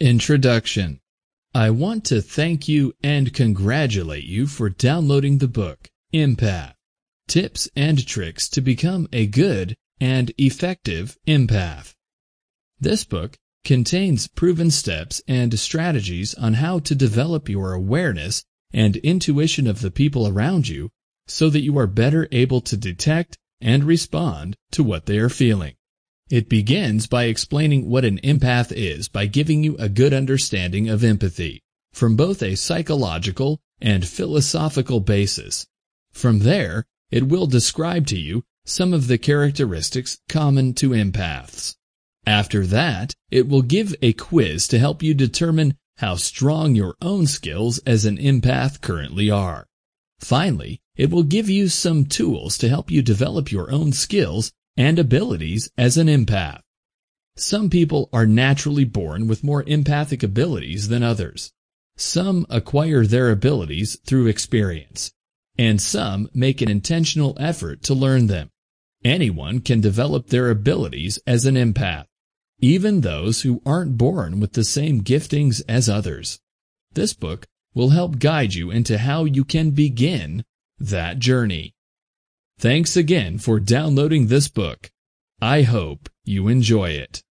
Introduction I want to thank you and congratulate you for downloading the book, Empath Tips and Tricks to Become a Good and Effective Empath. This book contains proven steps and strategies on how to develop your awareness and intuition of the people around you so that you are better able to detect and respond to what they are feeling. It begins by explaining what an empath is by giving you a good understanding of empathy from both a psychological and philosophical basis. From there, it will describe to you some of the characteristics common to empaths. After that, it will give a quiz to help you determine how strong your own skills as an empath currently are. Finally, it will give you some tools to help you develop your own skills and abilities as an empath. Some people are naturally born with more empathic abilities than others. Some acquire their abilities through experience, and some make an intentional effort to learn them. Anyone can develop their abilities as an empath, even those who aren't born with the same giftings as others. This book will help guide you into how you can begin that journey. Thanks again for downloading this book. I hope you enjoy it.